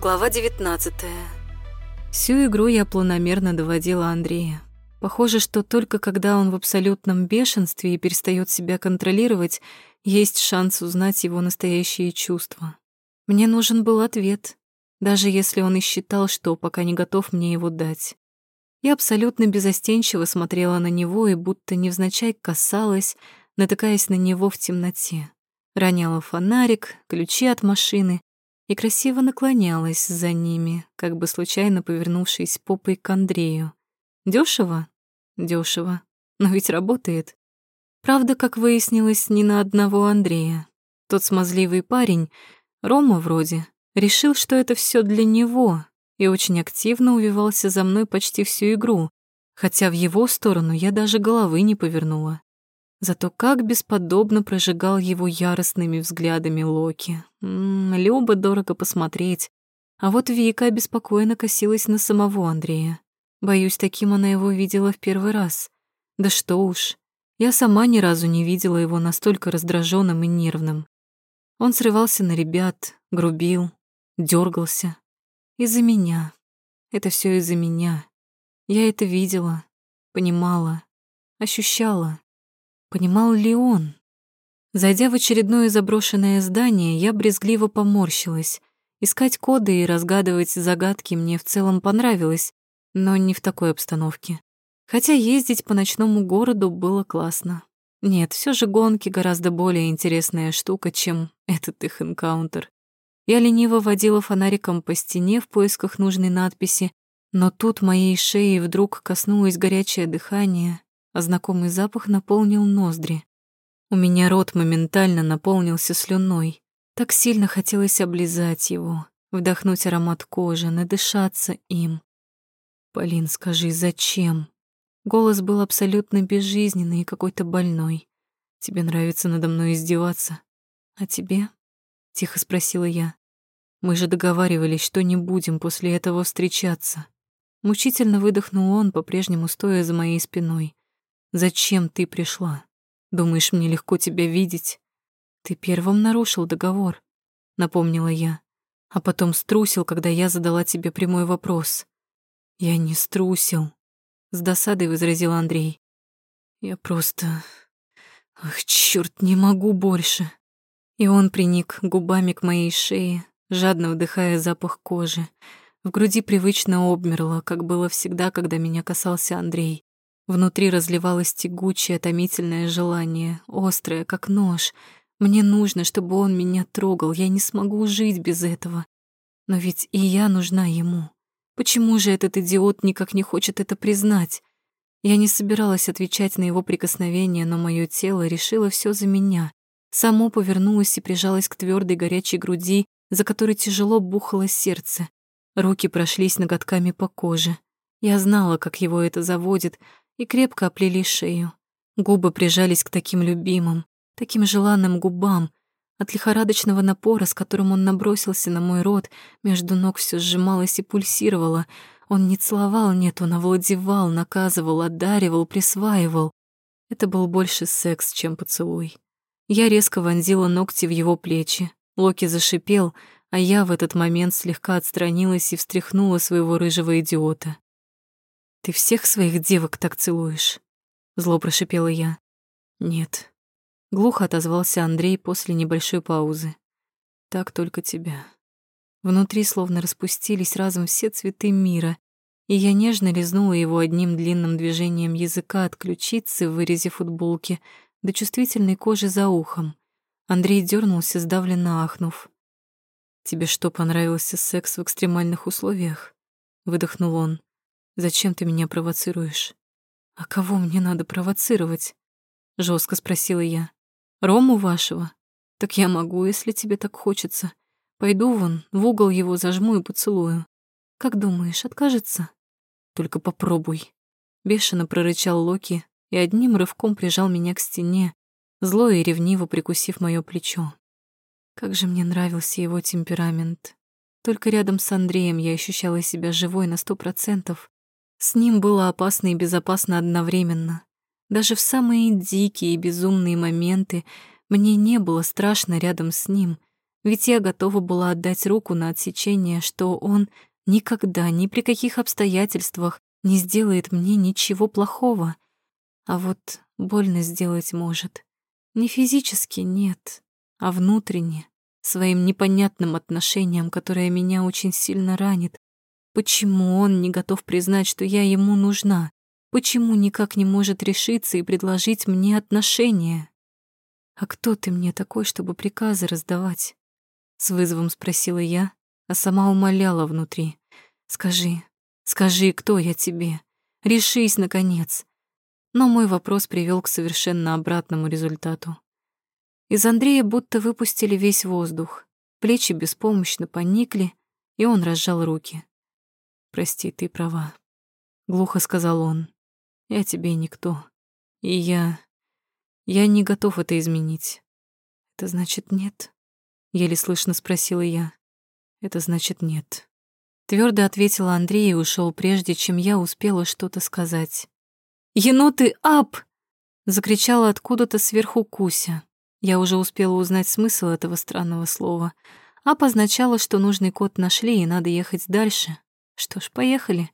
Глава 19. Всю игру я планомерно доводила Андрея. Похоже, что только когда он в абсолютном бешенстве и перестает себя контролировать, есть шанс узнать его настоящие чувства. Мне нужен был ответ, даже если он и считал, что пока не готов мне его дать. Я абсолютно безостенчиво смотрела на него и будто невзначай касалась, натыкаясь на него в темноте. Роняла фонарик, ключи от машины и красиво наклонялась за ними, как бы случайно повернувшись попой к Андрею. Дёшево? Дёшево. Но ведь работает. Правда, как выяснилось, не на одного Андрея. Тот смазливый парень, Рома вроде, решил, что это все для него, и очень активно увивался за мной почти всю игру, хотя в его сторону я даже головы не повернула. Зато как бесподобно прожигал его яростными взглядами Локи. М -м, любо дорого посмотреть. А вот Вика обеспокоенно косилась на самого Андрея. Боюсь, таким она его видела в первый раз. Да что уж, я сама ни разу не видела его настолько раздраженным и нервным. Он срывался на ребят, грубил, дергался. Из-за меня. Это все из-за меня. Я это видела, понимала, ощущала. Понимал ли он? Зайдя в очередное заброшенное здание, я брезгливо поморщилась. Искать коды и разгадывать загадки мне в целом понравилось, но не в такой обстановке. Хотя ездить по ночному городу было классно. Нет, все же гонки гораздо более интересная штука, чем этот их энкаунтер. Я лениво водила фонариком по стене в поисках нужной надписи, но тут моей шеи вдруг коснулось горячее дыхание, а знакомый запах наполнил ноздри. У меня рот моментально наполнился слюной. Так сильно хотелось облизать его, вдохнуть аромат кожи, надышаться им. «Полин, скажи, зачем?» Голос был абсолютно безжизненный и какой-то больной. «Тебе нравится надо мной издеваться?» «А тебе?» — тихо спросила я. «Мы же договаривались, что не будем после этого встречаться». Мучительно выдохнул он, по-прежнему стоя за моей спиной. Зачем ты пришла? Думаешь, мне легко тебя видеть? Ты первым нарушил договор, напомнила я, а потом струсил, когда я задала тебе прямой вопрос. Я не струсил, с досадой возразил Андрей. Я просто... Ах, чёрт, не могу больше. И он приник губами к моей шее, жадно вдыхая запах кожи. В груди привычно обмерло, как было всегда, когда меня касался Андрей. Внутри разливалось тягучее, томительное желание, острое, как нож. Мне нужно, чтобы он меня трогал, я не смогу жить без этого. Но ведь и я нужна ему. Почему же этот идиот никак не хочет это признать? Я не собиралась отвечать на его прикосновение, но мое тело решило все за меня. Само повернулось и прижалось к твердой горячей груди, за которой тяжело бухало сердце. Руки прошлись ноготками по коже. Я знала, как его это заводит, и крепко оплели шею. Губы прижались к таким любимым, таким желанным губам. От лихорадочного напора, с которым он набросился на мой рот, между ног все сжималось и пульсировало. Он не целовал, нет, он овладевал, наказывал, одаривал, присваивал. Это был больше секс, чем поцелуй. Я резко вонзила ногти в его плечи. Локи зашипел, а я в этот момент слегка отстранилась и встряхнула своего рыжего идиота. «Ты всех своих девок так целуешь?» Зло прошипела я. «Нет». Глухо отозвался Андрей после небольшой паузы. «Так только тебя». Внутри словно распустились разом все цветы мира, и я нежно лизнула его одним длинным движением языка от ключицы в вырезе футболки до чувствительной кожи за ухом. Андрей дернулся, сдавленно ахнув. «Тебе что, понравился секс в экстремальных условиях?» — выдохнул он. Зачем ты меня провоцируешь? А кого мне надо провоцировать? Жестко спросила я. Рому вашего? Так я могу, если тебе так хочется. Пойду вон, в угол его зажму и поцелую. Как думаешь, откажется? Только попробуй. Бешено прорычал Локи и одним рывком прижал меня к стене, зло и ревниво прикусив моё плечо. Как же мне нравился его темперамент. Только рядом с Андреем я ощущала себя живой на сто процентов. С ним было опасно и безопасно одновременно. Даже в самые дикие и безумные моменты мне не было страшно рядом с ним. Ведь я готова была отдать руку на отсечение, что он никогда, ни при каких обстоятельствах не сделает мне ничего плохого. А вот больно сделать может. Не физически, нет, а внутренне, своим непонятным отношением, которое меня очень сильно ранит. Почему он не готов признать, что я ему нужна? Почему никак не может решиться и предложить мне отношения? «А кто ты мне такой, чтобы приказы раздавать?» С вызовом спросила я, а сама умоляла внутри. «Скажи, скажи, кто я тебе? Решись, наконец!» Но мой вопрос привел к совершенно обратному результату. Из Андрея будто выпустили весь воздух, плечи беспомощно поникли, и он разжал руки. «Прости, ты права», — глухо сказал он. Я тебе никто. И я... Я не готов это изменить. Это значит нет? Еле слышно спросила я. Это значит нет. Твердо ответила Андрей и ушел, прежде чем я успела что-то сказать. «Еноты, ап!» Закричала откуда-то сверху Куся. Я уже успела узнать смысл этого странного слова. Ап означало, что нужный код нашли и надо ехать дальше. Что ж, поехали.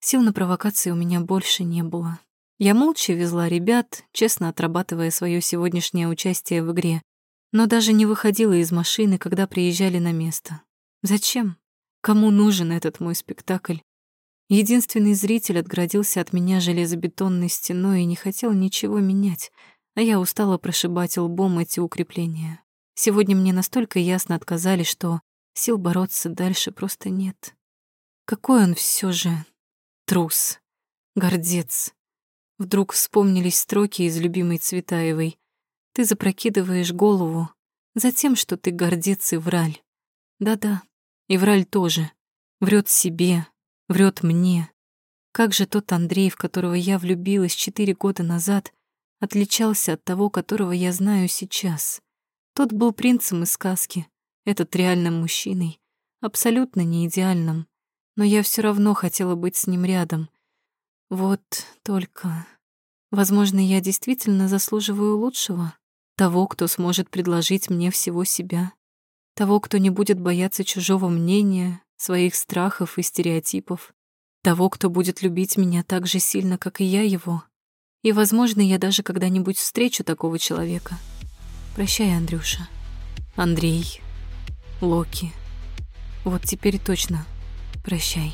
Сил на провокации у меня больше не было. Я молча везла ребят, честно отрабатывая свое сегодняшнее участие в игре, но даже не выходила из машины, когда приезжали на место. Зачем? Кому нужен этот мой спектакль? Единственный зритель отгородился от меня железобетонной стеной и не хотел ничего менять, а я устала прошибать лбом эти укрепления. Сегодня мне настолько ясно отказали, что сил бороться дальше просто нет. Какой он все же Трус. Гордец. Вдруг вспомнились строки из любимой Цветаевой. Ты запрокидываешь голову за тем, что ты гордец и враль. Да-да, и враль тоже. Врет себе, врет мне. Как же тот Андрей, в которого я влюбилась четыре года назад, отличался от того, которого я знаю сейчас. Тот был принцем из сказки, этот реальным мужчиной, абсолютно не идеальным но я все равно хотела быть с ним рядом. Вот только... Возможно, я действительно заслуживаю лучшего. Того, кто сможет предложить мне всего себя. Того, кто не будет бояться чужого мнения, своих страхов и стереотипов. Того, кто будет любить меня так же сильно, как и я его. И, возможно, я даже когда-нибудь встречу такого человека. Прощай, Андрюша. Андрей. Локи. Вот теперь точно Прощай.